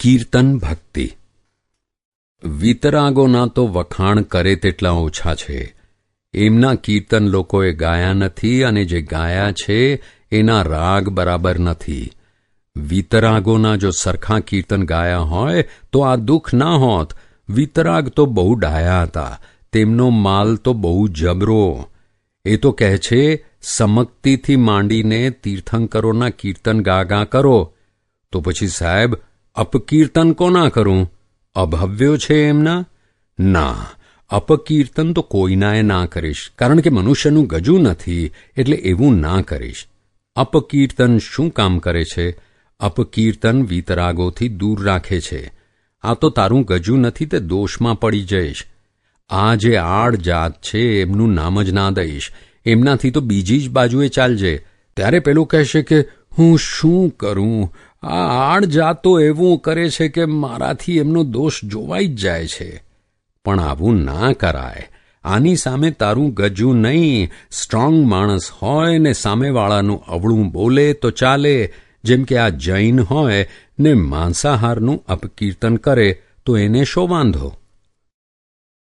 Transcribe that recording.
કીર્તન ભક્તિ. વિતરાગોના તો વખાણ કરે તેટલા ઓછા છે. એમના કીર્તન લોકોએ ગાયા નથી અને જે ગાયા છે, એના રાગ બરાબર નથી. વિતરાગોના જો સરખા કીર્તન ગાયા હોય, તો આ દુઃખ ના હોત. વિતરાગ તો બહુ ડાયા હતા. તેમનો માલ તો બહુ જબરો. એ તો કહે છે, સમક્તિથી માંડીને તીર્થંકરોના કીર્તન ગા ગા કરો. તો પછી સાહેબ અપકીર્તન કોના કરું? અભવ્યો છે એમના? ના. અપકીર્તન તો કોઈનાએ ના કરીશ. કારણ કે મનુષ્યનું ગજું નથી, એટલે એવું ના કરીશ. અપકીર્તન શું કામ કરે છે? અપકીર્તન વીતરાગોથી દૂર રાખે છે. આ તો તારું ગજું નથી તે દોષમાં પડી જઈશ. આ જે આડ જાત છે, એમનું નામ જ ના દઈશ. એમનાથી તો બીજી જ બાજુએ ચાલજે. ત્યારે પેલું કહેશે કે, હું શું કરું? આ આડ જાતો એવું કરે છે કે મારાથી એમનો દોષ જોવાઈ જ જાય છે. પણ આવું ના કરાય. આની સામે તારું ગજું નહીં. સ્ટ્રોંગ માણસ હોય ને સામેવાળાનું અવળું બોલે તો ચાલે. જેમ કે આ જૈન હોય ને માંસાહારનું અપકીર્તન કરે તો એને શો વાંધો?